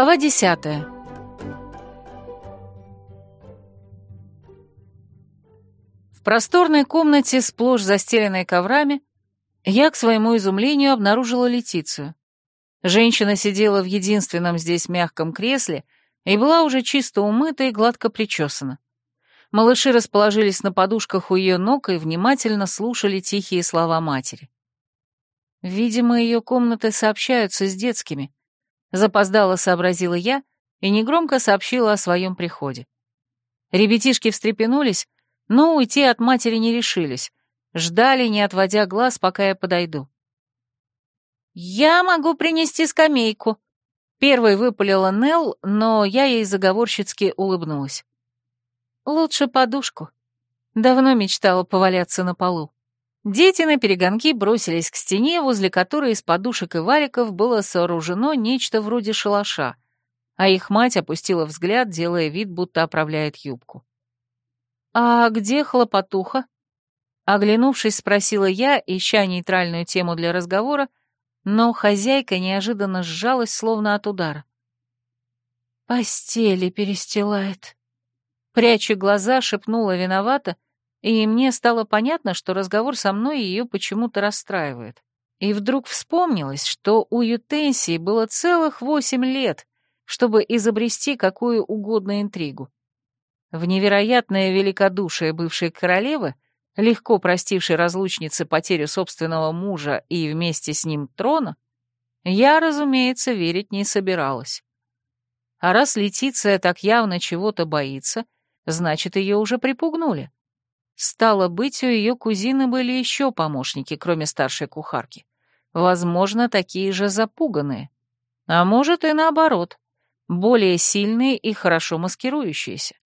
Глава десятая. В просторной комнате, сплошь застеленной коврами, я, к своему изумлению, обнаружила Летицию. Женщина сидела в единственном здесь мягком кресле и была уже чисто умыта и гладко причесана. Малыши расположились на подушках у ее ног и внимательно слушали тихие слова матери. Видимо, ее комнаты сообщаются с детскими, Запоздало сообразила я и негромко сообщила о своем приходе. Ребятишки встрепенулись, но уйти от матери не решились, ждали, не отводя глаз, пока я подойду. «Я могу принести скамейку», — первой выпалила Нелл, но я ей заговорщицки улыбнулась. «Лучше подушку. Давно мечтала поваляться на полу». Дети на перегонки бросились к стене, возле которой из подушек и валиков было сооружено нечто вроде шалаша, а их мать опустила взгляд, делая вид, будто оправляет юбку. «А где хлопотуха?» Оглянувшись, спросила я, ища нейтральную тему для разговора, но хозяйка неожиданно сжалась, словно от удара. «Постели перестилает», — пряча глаза, шепнула виновата, — и мне стало понятно, что разговор со мной ее почему-то расстраивает. И вдруг вспомнилось, что у Ютенсии было целых восемь лет, чтобы изобрести какую угодно интригу. В невероятное великодушие бывшей королевы, легко простившей разлучнице потерю собственного мужа и вместе с ним трона, я, разумеется, верить не собиралась. А раз Летиция так явно чего-то боится, значит, ее уже припугнули. Стало быть, у ее кузины были еще помощники, кроме старшей кухарки. Возможно, такие же запуганные. А может и наоборот, более сильные и хорошо маскирующиеся.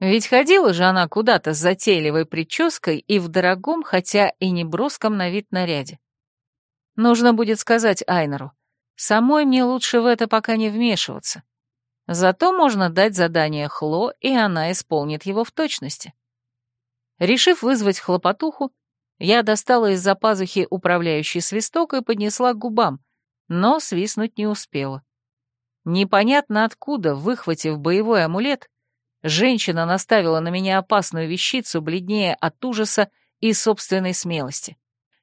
Ведь ходила же она куда-то с затейливой прической и в дорогом, хотя и неброском на вид наряде. Нужно будет сказать Айнеру, самой мне лучше в это пока не вмешиваться. Зато можно дать задание Хло, и она исполнит его в точности. Решив вызвать хлопотуху, я достала из-за пазухи управляющий свисток и поднесла к губам, но свистнуть не успела. Непонятно откуда, выхватив боевой амулет, женщина наставила на меня опасную вещицу, бледнее от ужаса и собственной смелости.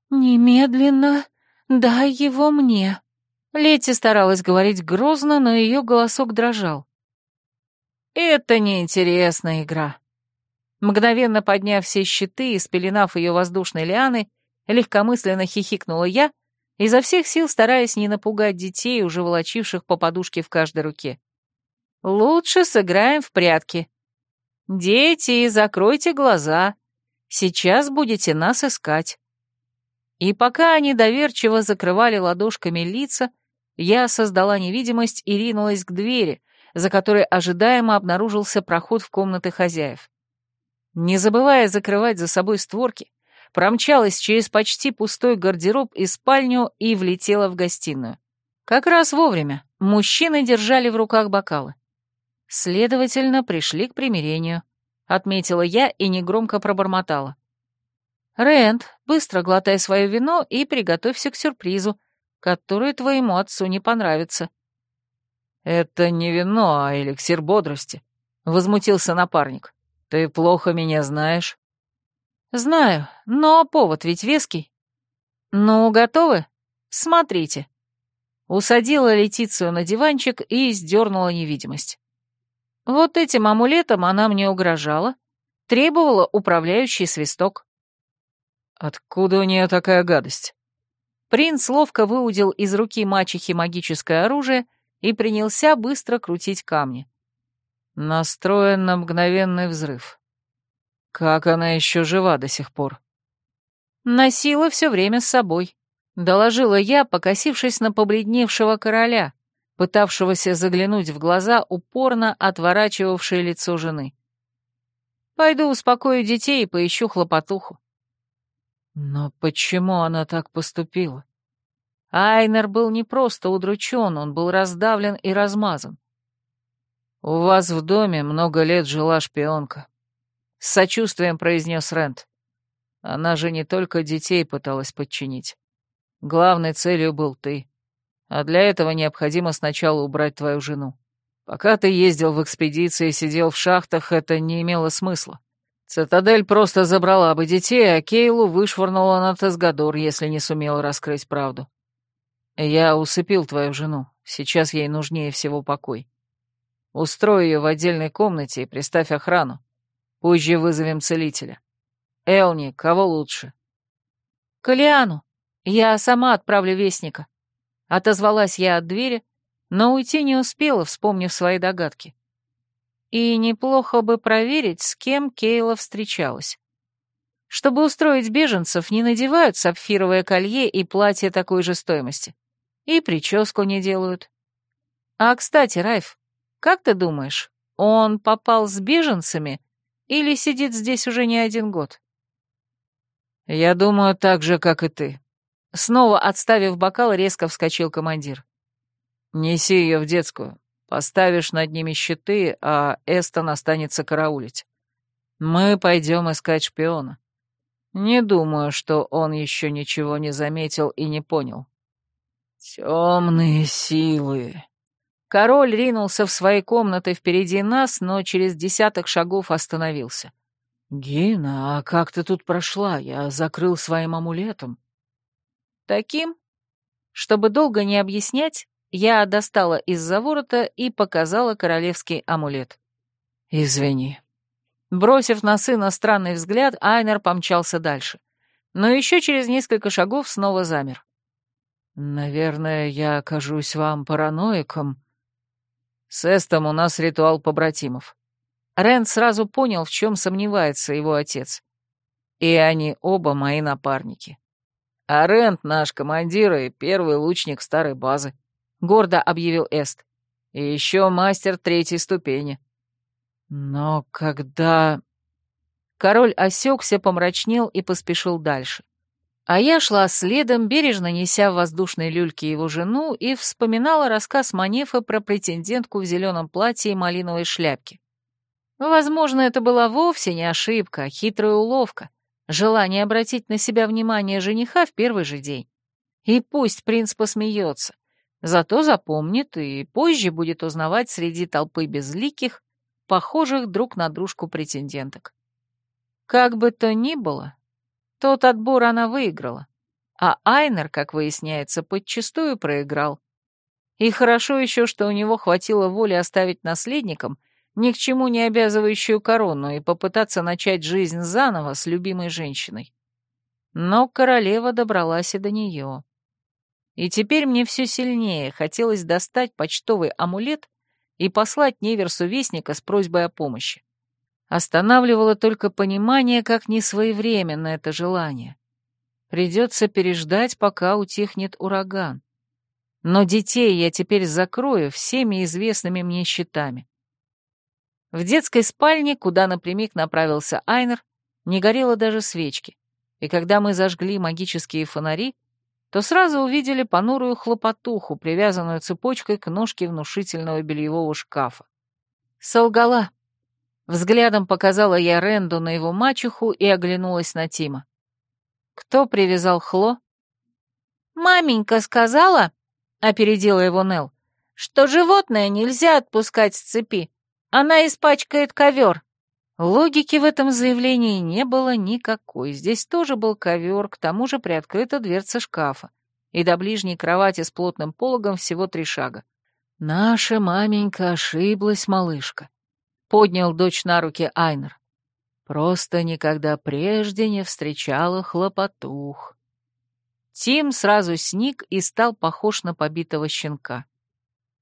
«Немедленно дай его мне». Летти старалась говорить грозно, но ее голосок дрожал. «Это неинтересная игра», Мгновенно подняв все щиты и спеленав ее воздушной лианы, легкомысленно хихикнула я, изо всех сил стараясь не напугать детей, уже волочивших по подушке в каждой руке. «Лучше сыграем в прятки. Дети, закройте глаза. Сейчас будете нас искать». И пока они доверчиво закрывали ладошками лица, я создала невидимость и ринулась к двери, за которой ожидаемо обнаружился проход в комнаты хозяев. Не забывая закрывать за собой створки, промчалась через почти пустой гардероб и спальню и влетела в гостиную. Как раз вовремя. Мужчины держали в руках бокалы. Следовательно, пришли к примирению, отметила я и негромко пробормотала. Рэнд, быстро глотай свое вино и приготовься к сюрпризу, который твоему отцу не понравится. Это не вино, а эликсир бодрости, возмутился напарник. «Ты плохо меня знаешь?» «Знаю, но повод ведь веский». «Ну, готовы? Смотрите». Усадила Летицию на диванчик и сдернула невидимость. Вот этим амулетом она мне угрожала, требовала управляющий свисток. «Откуда у нее такая гадость?» Принц ловко выудил из руки мачехи магическое оружие и принялся быстро крутить камни настроен на мгновенный взрыв. Как она еще жива до сих пор? Носила все время с собой, доложила я, покосившись на побледневшего короля, пытавшегося заглянуть в глаза упорно отворачивавшее лицо жены. Пойду успокою детей и поищу хлопотуху. Но почему она так поступила? Айнер был не просто удручен, он был раздавлен и размазан. У вас в доме много лет жила шпионка. С сочувствием произнес Рент. Она же не только детей пыталась подчинить. Главной целью был ты. А для этого необходимо сначала убрать твою жену. Пока ты ездил в экспедиции и сидел в шахтах, это не имело смысла. Цитадель просто забрала бы детей, а Кейлу вышвырнула на Тесгадор, если не сумела раскрыть правду. Я усыпил твою жену. Сейчас ей нужнее всего покой. Устрою ее в отдельной комнате и приставь охрану. Позже вызовем целителя. Элни, кого лучше?» «Калиану. Я сама отправлю вестника». Отозвалась я от двери, но уйти не успела, вспомнив свои догадки. И неплохо бы проверить, с кем Кейла встречалась. Чтобы устроить беженцев, не надевают сапфировое колье и платье такой же стоимости. И прическу не делают. А, кстати, Райф, как ты думаешь, он попал с беженцами или сидит здесь уже не один год? Я думаю так же, как и ты. Снова отставив бокал, резко вскочил командир. Неси ее в детскую. Поставишь над ними щиты, а Эстон останется караулить. Мы пойдем искать шпиона. Не думаю, что он еще ничего не заметил и не понял. Темные силы, Король ринулся в свои комнаты впереди нас, но через десяток шагов остановился. «Гина, а как ты тут прошла? Я закрыл своим амулетом». «Таким?» Чтобы долго не объяснять, я достала из-за ворота и показала королевский амулет. «Извини». Бросив на сына странный взгляд, Айнер помчался дальше. Но еще через несколько шагов снова замер. «Наверное, я окажусь вам параноиком», с Эстом у нас ритуал побратимов. Рен сразу понял, в чем сомневается его отец. И они оба мои напарники. А Рент наш командир и первый лучник старой базы, — гордо объявил Эст. И еще мастер третьей ступени. Но когда... Король осекся, помрачнел и поспешил дальше. А я шла следом, бережно неся в воздушной люльке его жену, и вспоминала рассказ Манефа про претендентку в зеленом платье и малиновой шляпке. Возможно, это была вовсе не ошибка, а хитрая уловка, желание обратить на себя внимание жениха в первый же день. И пусть принц посмеется, зато запомнит и позже будет узнавать среди толпы безликих, похожих друг на дружку претенденток. Как бы то ни было, тот отбор она выиграла, а Айнер, как выясняется, подчастую проиграл. И хорошо еще, что у него хватило воли оставить наследникам ни к чему не обязывающую корону и попытаться начать жизнь заново с любимой женщиной. Но королева добралась и до нее. И теперь мне все сильнее хотелось достать почтовый амулет и послать Неверсу Вестника с просьбой о помощи. Останавливало только понимание, как несвоевременно это желание. Придется переждать, пока утихнет ураган. Но детей я теперь закрою всеми известными мне щитами. В детской спальне, куда напрямик направился Айнер, не горело даже свечки. И когда мы зажгли магические фонари, то сразу увидели понурую хлопотуху, привязанную цепочкой к ножке внушительного бельевого шкафа. Солгала. Взглядом показала я Ренду на его мачеху и оглянулась на Тима. «Кто привязал Хло?» «Маменька сказала», — опередила его Нел, «что животное нельзя отпускать с цепи. Она испачкает ковер». Логики в этом заявлении не было никакой. Здесь тоже был ковер, к тому же приоткрыта дверца шкафа. И до ближней кровати с плотным пологом всего три шага. Наша маменька ошиблась, малышка поднял дочь на руки Айнер. Просто никогда прежде не встречала хлопотух. Тим сразу сник и стал похож на побитого щенка.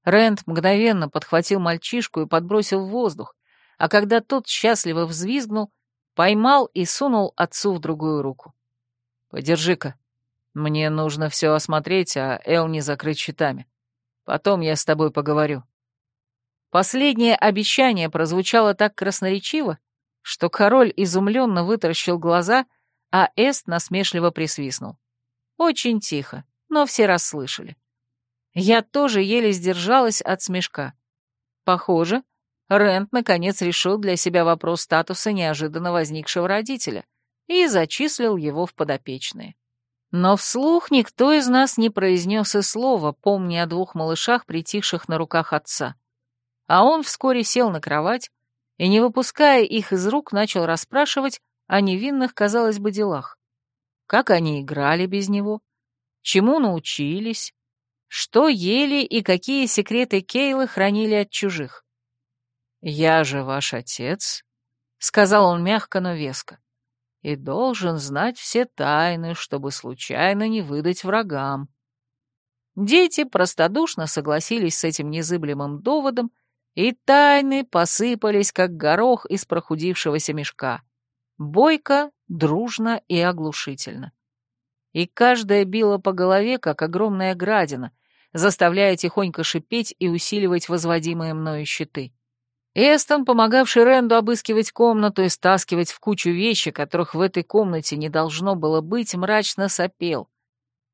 Рэнд мгновенно подхватил мальчишку и подбросил в воздух, а когда тот счастливо взвизгнул, поймал и сунул отцу в другую руку. «Подержи-ка. Мне нужно все осмотреть, а Эл не закрыть щитами. Потом я с тобой поговорю». Последнее обещание прозвучало так красноречиво, что король изумленно вытаращил глаза, а Эст насмешливо присвистнул. Очень тихо, но все расслышали. Я тоже еле сдержалась от смешка. Похоже, Рент наконец решил для себя вопрос статуса неожиданно возникшего родителя и зачислил его в подопечные. Но вслух никто из нас не произнес и слова, помня о двух малышах, притихших на руках отца. — а он вскоре сел на кровать и, не выпуская их из рук, начал расспрашивать о невинных, казалось бы, делах. Как они играли без него, чему научились, что ели и какие секреты Кейлы хранили от чужих. «Я же ваш отец», — сказал он мягко, но веско, — «и должен знать все тайны, чтобы случайно не выдать врагам». Дети простодушно согласились с этим незыблемым доводом и тайны посыпались, как горох из прохудившегося мешка. Бойко, дружно и оглушительно. И каждая била по голове, как огромная градина, заставляя тихонько шипеть и усиливать возводимые мною щиты. Эстон, помогавший Ренду обыскивать комнату и стаскивать в кучу вещи, которых в этой комнате не должно было быть, мрачно сопел.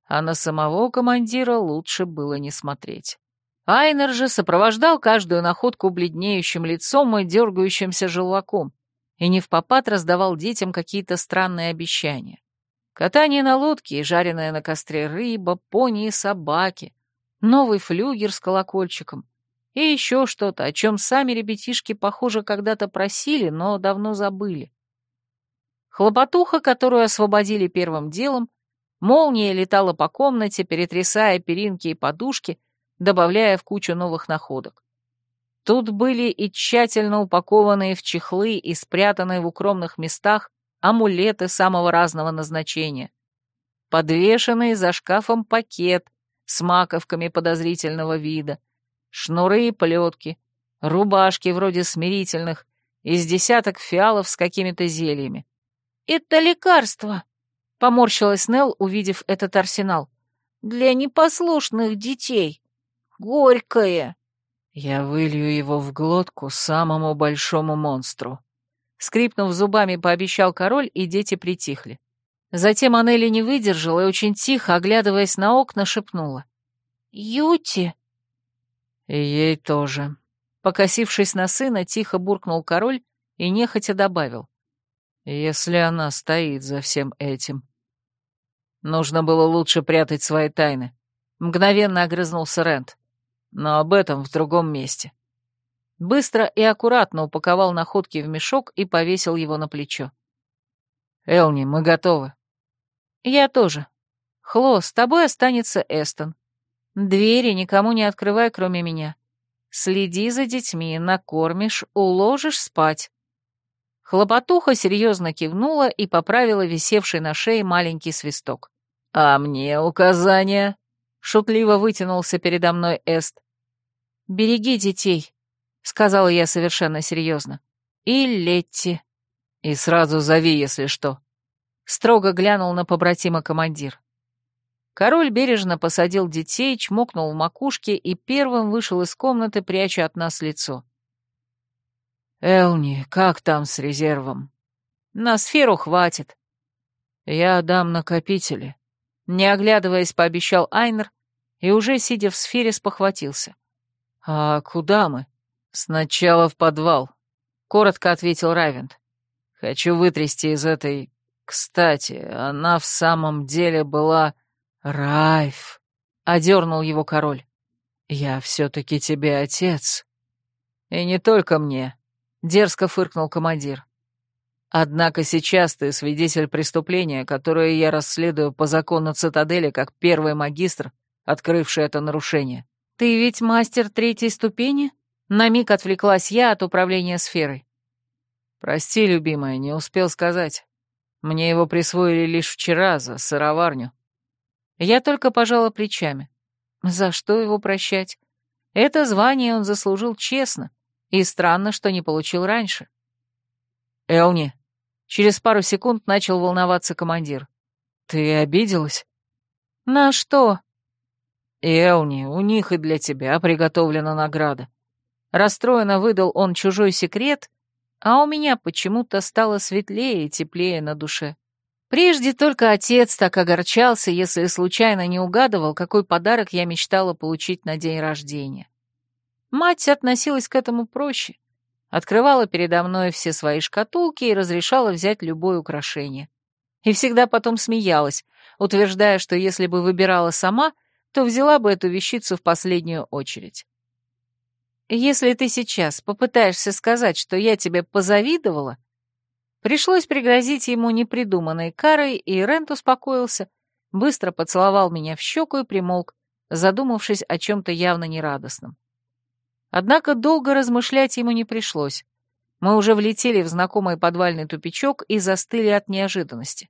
А на самого командира лучше было не смотреть. Айнер же сопровождал каждую находку бледнеющим лицом и дергающимся желваком, и не в попад раздавал детям какие-то странные обещания. Катание на лодке и жареная на костре рыба, пони и собаки, новый флюгер с колокольчиком и еще что-то, о чем сами ребятишки, похоже, когда-то просили, но давно забыли. Хлопотуха, которую освободили первым делом, молния летала по комнате, перетрясая перинки и подушки — добавляя в кучу новых находок. Тут были и тщательно упакованные в чехлы и спрятанные в укромных местах амулеты самого разного назначения, подвешенный за шкафом пакет с маковками подозрительного вида, шнуры и плетки, рубашки вроде смирительных, из десяток фиалов с какими-то зельями. «Это лекарство!» — поморщилась Нелл, увидев этот арсенал. «Для непослушных детей!» «Горькое!» Я вылью его в глотку самому большому монстру. Скрипнув зубами, пообещал король, и дети притихли. Затем Анелли не выдержала и очень тихо, оглядываясь на окна, шепнула. «Юти!» Ей тоже. Покосившись на сына, тихо буркнул король и нехотя добавил. «Если она стоит за всем этим...» Нужно было лучше прятать свои тайны. Мгновенно огрызнулся Рент но об этом в другом месте. Быстро и аккуратно упаковал находки в мешок и повесил его на плечо. «Элни, мы готовы». «Я тоже. Хло, с тобой останется Эстон. Двери никому не открывай, кроме меня. Следи за детьми, накормишь, уложишь спать». Хлопотуха серьезно кивнула и поправила висевший на шее маленький свисток. «А мне указания?» — шутливо вытянулся передо мной Эст береги детей», — сказала я совершенно серьезно. «И Летти». «И сразу зови, если что», — строго глянул на побратима командир. Король бережно посадил детей, чмокнул в макушке и первым вышел из комнаты, пряча от нас лицо. «Элни, как там с резервом?» «На сферу хватит». «Я дам накопители», — не оглядываясь, пообещал Айнер и уже, сидя в сфере, спохватился. «А куда мы?» «Сначала в подвал», — коротко ответил Райвент. «Хочу вытрясти из этой... Кстати, она в самом деле была... Райф!» — одернул его король. «Я все-таки тебе отец». «И не только мне», — дерзко фыркнул командир. «Однако сейчас ты свидетель преступления, которое я расследую по закону цитадели как первый магистр, открывший это нарушение. «Ты ведь мастер третьей ступени?» На миг отвлеклась я от управления сферой. «Прости, любимая, не успел сказать. Мне его присвоили лишь вчера за сыроварню». Я только пожала плечами. За что его прощать? Это звание он заслужил честно, и странно, что не получил раньше. «Элни», — через пару секунд начал волноваться командир, — «ты обиделась?» «На что?» Элни, у них и для тебя приготовлена награда. Расстроенно выдал он чужой секрет, а у меня почему-то стало светлее и теплее на душе. Прежде только отец так огорчался, если случайно не угадывал, какой подарок я мечтала получить на день рождения. Мать относилась к этому проще. Открывала передо мной все свои шкатулки и разрешала взять любое украшение. И всегда потом смеялась, утверждая, что если бы выбирала сама, то взяла бы эту вещицу в последнюю очередь. Если ты сейчас попытаешься сказать, что я тебе позавидовала, пришлось пригрозить ему непридуманной карой, и Рент успокоился, быстро поцеловал меня в щеку и примолк, задумавшись о чем-то явно нерадостном. Однако долго размышлять ему не пришлось. Мы уже влетели в знакомый подвальный тупичок и застыли от неожиданности.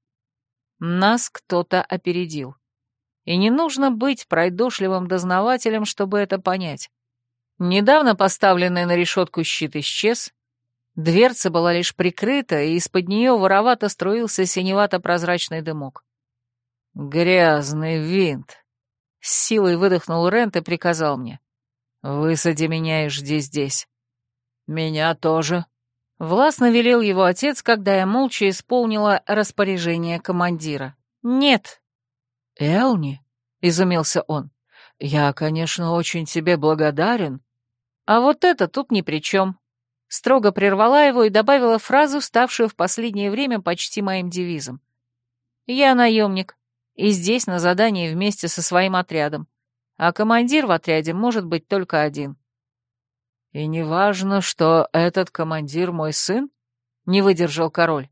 Нас кто-то опередил. И не нужно быть пройдошливым дознавателем, чтобы это понять. Недавно поставленный на решетку щит исчез, дверца была лишь прикрыта, и из-под нее воровато струился синевато-прозрачный дымок. «Грязный винт!» — с силой выдохнул Рент и приказал мне. «Высади меня и жди здесь». «Меня тоже», Властно велел его отец, когда я молча исполнила распоряжение командира. «Нет», «Элни?» — изумился он. «Я, конечно, очень тебе благодарен». «А вот это тут ни при чем», — строго прервала его и добавила фразу, ставшую в последнее время почти моим девизом. «Я наемник, и здесь на задании вместе со своим отрядом, а командир в отряде может быть только один». «И не важно, что этот командир мой сын?» — не выдержал король.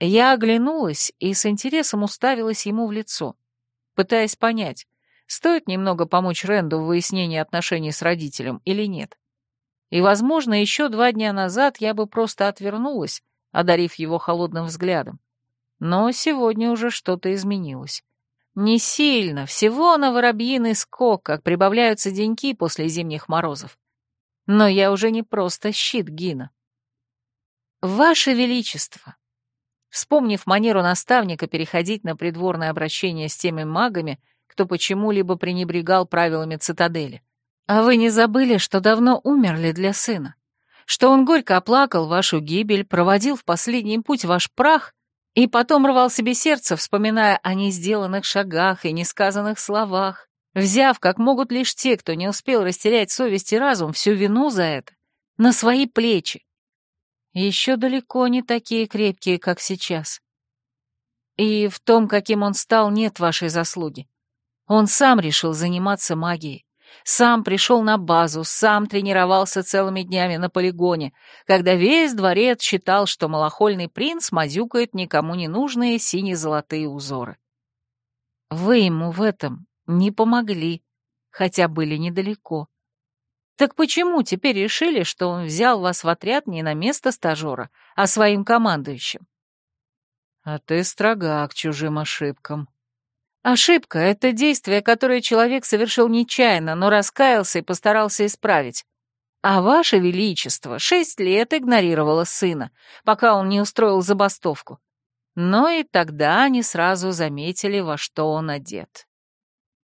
Я оглянулась и с интересом уставилась ему в лицо пытаясь понять, стоит немного помочь Ренду в выяснении отношений с родителем или нет. И, возможно, еще два дня назад я бы просто отвернулась, одарив его холодным взглядом. Но сегодня уже что-то изменилось. Не сильно, всего на воробьиный скок, как прибавляются деньки после зимних морозов. Но я уже не просто щит Гина. «Ваше Величество!» Вспомнив манеру наставника переходить на придворное обращение с теми магами, кто почему-либо пренебрегал правилами цитадели. «А вы не забыли, что давно умерли для сына? Что он горько оплакал вашу гибель, проводил в последний путь ваш прах и потом рвал себе сердце, вспоминая о несделанных шагах и несказанных словах, взяв, как могут лишь те, кто не успел растерять совесть и разум, всю вину за это, на свои плечи, еще далеко не такие крепкие, как сейчас. И в том, каким он стал, нет вашей заслуги. Он сам решил заниматься магией. Сам пришел на базу, сам тренировался целыми днями на полигоне, когда весь дворец считал, что малохольный принц мазюкает никому не нужные сине-золотые узоры. Вы ему в этом не помогли, хотя были недалеко. Так почему теперь решили, что он взял вас в отряд не на место стажера, а своим командующим? А ты строга к чужим ошибкам. Ошибка — это действие, которое человек совершил нечаянно, но раскаялся и постарался исправить. А Ваше Величество шесть лет игнорировало сына, пока он не устроил забастовку. Но и тогда они сразу заметили, во что он одет.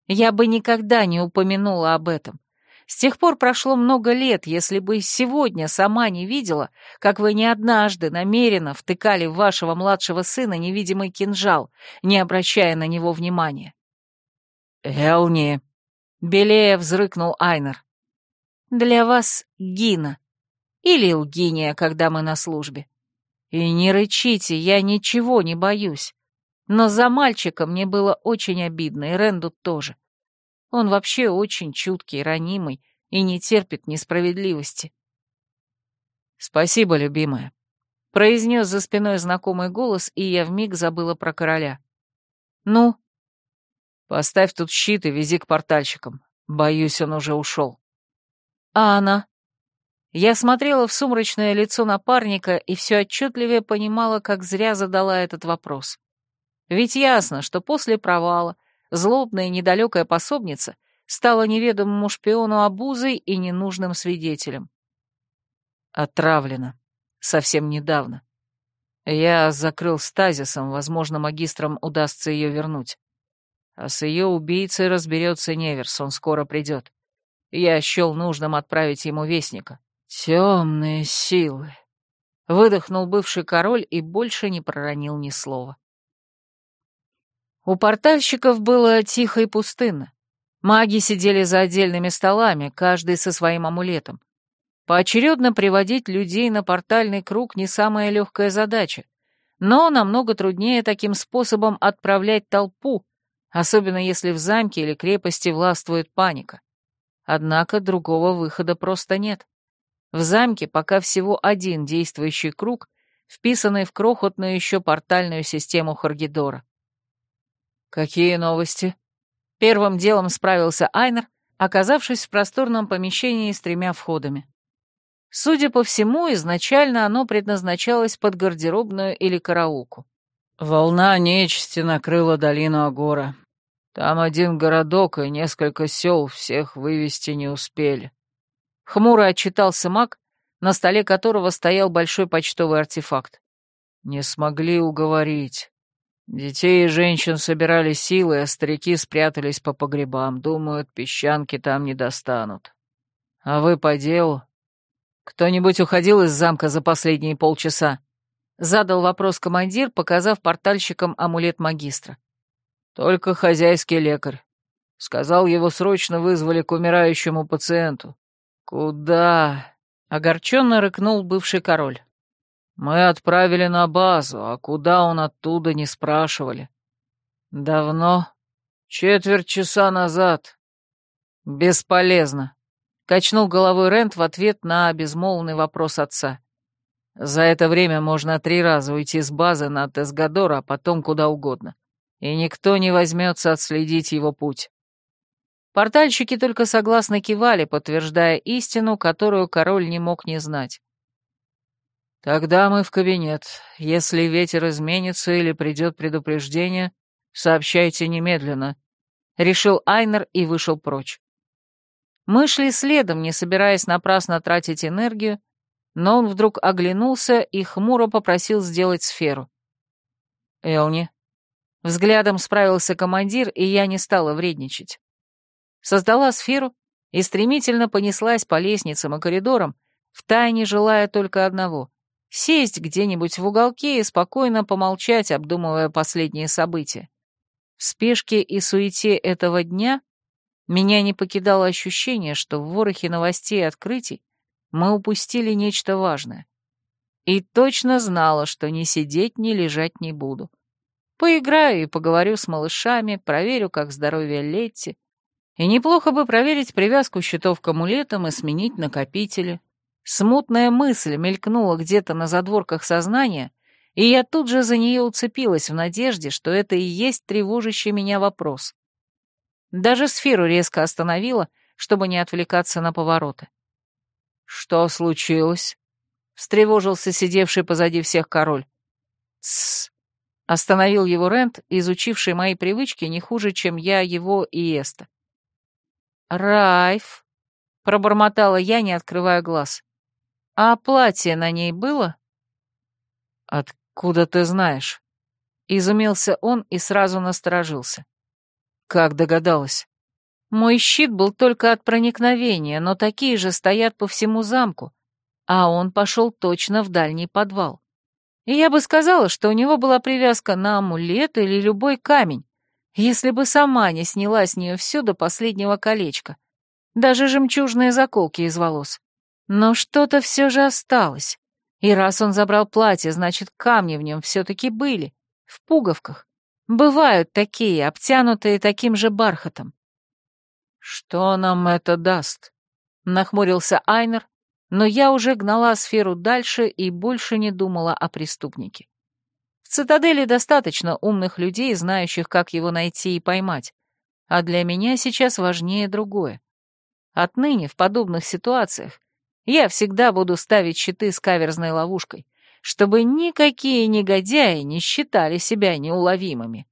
Я бы никогда не упомянула об этом, с тех пор прошло много лет, если бы сегодня сама не видела, как вы не однажды намеренно втыкали в вашего младшего сына невидимый кинжал, не обращая на него внимания. «Элни!» — белее взрыкнул Айнер. «Для вас Гина. Или Лгиния, когда мы на службе. И не рычите, я ничего не боюсь. Но за мальчика мне было очень обидно, и Ренду тоже. Он вообще очень чуткий, ранимый и не терпит несправедливости. «Спасибо, любимая», — произнес за спиной знакомый голос, и я вмиг забыла про короля. «Ну?» «Поставь тут щит и вези к портальщикам. Боюсь, он уже ушел». «А она?» Я смотрела в сумрачное лицо напарника и все отчетливее понимала, как зря задала этот вопрос. Ведь ясно, что после провала злобная недалекая пособница стала неведомому шпиону обузой и ненужным свидетелем. Отравлена. Совсем недавно. Я закрыл стазисом, возможно, магистрам удастся ее вернуть. А с ее убийцей разберется Неверс, он скоро придет. Я счел нужным отправить ему вестника. Темные силы. Выдохнул бывший король и больше не проронил ни слова. У портальщиков было тихо и пустынно. Маги сидели за отдельными столами, каждый со своим амулетом. Поочередно приводить людей на портальный круг не самая легкая задача, но намного труднее таким способом отправлять толпу, особенно если в замке или крепости властвует паника. Однако другого выхода просто нет. В замке пока всего один действующий круг, вписанный в крохотную еще портальную систему Харгидора. «Какие новости?» Первым делом справился Айнер, оказавшись в просторном помещении с тремя входами. Судя по всему, изначально оно предназначалось под гардеробную или караулку. Волна нечисти накрыла долину Агора. Там один городок и несколько сел всех вывести не успели. Хмуро отчитался маг, на столе которого стоял большой почтовый артефакт. Не смогли уговорить. Детей и женщин собирали силы, а старики спрятались по погребам, думают, песчанки там не достанут. А вы по делу? Кто-нибудь уходил из замка за последние полчаса? Задал вопрос командир, показав портальщикам амулет магистра. Только хозяйский лекарь. Сказал, его срочно вызвали к умирающему пациенту. Куда? Огорченно рыкнул бывший король. Мы отправили на базу, а куда он оттуда не спрашивали. Давно? Четверть часа назад. Бесполезно. Качнул головой Рент в ответ на безмолвный вопрос отца. За это время можно три раза уйти с базы на Тесгадор, а потом куда угодно. И никто не возьмется отследить его путь. Портальщики только согласно кивали, подтверждая истину, которую король не мог не знать. Тогда мы в кабинет. Если ветер изменится или придет предупреждение, сообщайте немедленно. Решил Айнер и вышел прочь. Мы шли следом, не собираясь напрасно тратить энергию, но он вдруг оглянулся и хмуро попросил сделать сферу. «Элни». Взглядом справился командир, и я не стала вредничать. Создала сферу и стремительно понеслась по лестницам и коридорам, втайне желая только одного — Сесть где-нибудь в уголке и спокойно помолчать, обдумывая последние события. В спешке и суете этого дня меня не покидало ощущение, что в ворохе новостей и открытий мы упустили нечто важное. И точно знала, что ни сидеть, ни лежать не буду. Поиграю и поговорю с малышами, проверю, как здоровье Летти. И неплохо бы проверить привязку счетов к амулетам и сменить накопители. Смутная мысль мелькнула где-то на задворках сознания, и я тут же за нее уцепилась в надежде, что это и есть тревожащий меня вопрос. Даже сферу резко остановила, чтобы не отвлекаться на повороты. «Что случилось?» — встревожился сидевший позади всех король. «Тссс!» — остановил его Рент, изучивший мои привычки не хуже, чем я его и Эста. «Райф!» — пробормотала я, не открывая глаз. А платье на ней было? Откуда ты знаешь? Изумился он и сразу насторожился. Как догадалась? Мой щит был только от проникновения, но такие же стоят по всему замку, а он пошел точно в дальний подвал. И я бы сказала, что у него была привязка на амулет или любой камень, если бы сама не сняла с нее все до последнего колечка, даже жемчужные заколки из волос. Но что-то все же осталось. И раз он забрал платье, значит, камни в нем все-таки были. В пуговках. Бывают такие, обтянутые таким же бархатом. «Что нам это даст?» — нахмурился Айнер, но я уже гнала сферу дальше и больше не думала о преступнике. В цитадели достаточно умных людей, знающих, как его найти и поймать. А для меня сейчас важнее другое. Отныне в подобных ситуациях я всегда буду ставить щиты с каверзной ловушкой, чтобы никакие негодяи не считали себя неуловимыми.